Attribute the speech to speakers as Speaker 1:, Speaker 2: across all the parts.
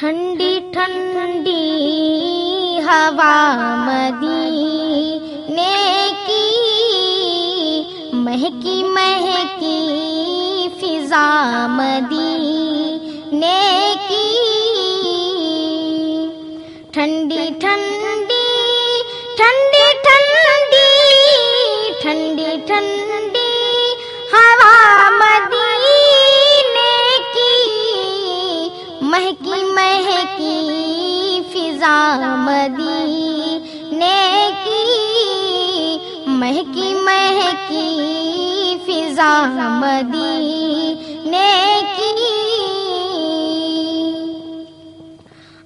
Speaker 1: ٹھنڈی ٹھنڈی ہوا مدینے کی مہکی مہکی فضا مدینے کی ٹھنڈی ٹھنڈی ٹھنڈی ٹھنڈی ٹھنڈی ٹھنڈی۔ مہکی مہکی فضا مدینے کی، مہکی مہکی فضا مدینے کی۔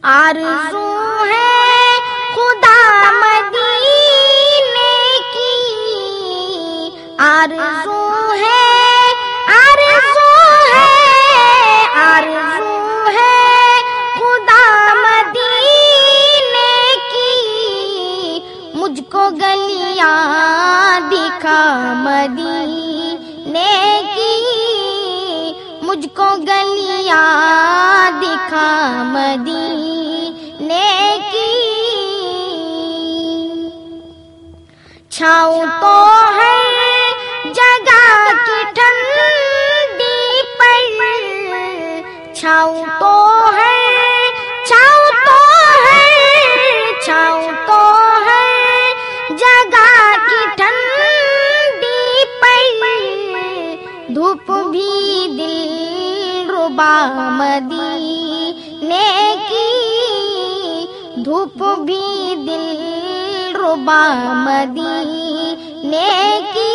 Speaker 1: آرزو ہے خدا مدینے کی۔ آرزو ہے کو گلیاں دکھا مدینے کی۔ مجھ کو گلیاں دکھا مدینے کی۔ چھاؤں تو ہے جگہ کی ٹھنڈی پر چھاؤں دھوپ بھی دل ربا مدینے کی۔ دھوپ بھی دل ربا مدینے کی۔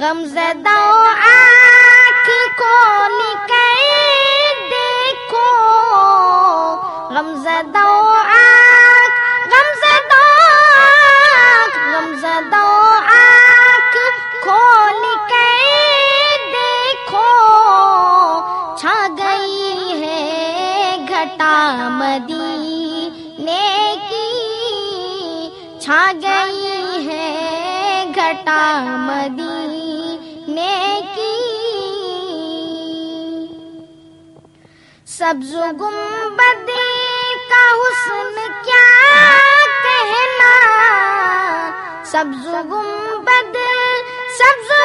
Speaker 1: غم زدہ آنکھ کھول کر دیکھو۔ غم زدہ مدینے کی چھا گئی ہے گھٹا مدینے کی سبز گنبد کا حسن کیا کہنا؟ سبز گنبد، سبز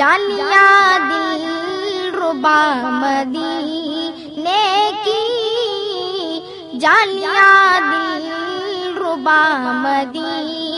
Speaker 1: جالیا دل ربا مدینے کی۔ جالیا دل ربا مدینے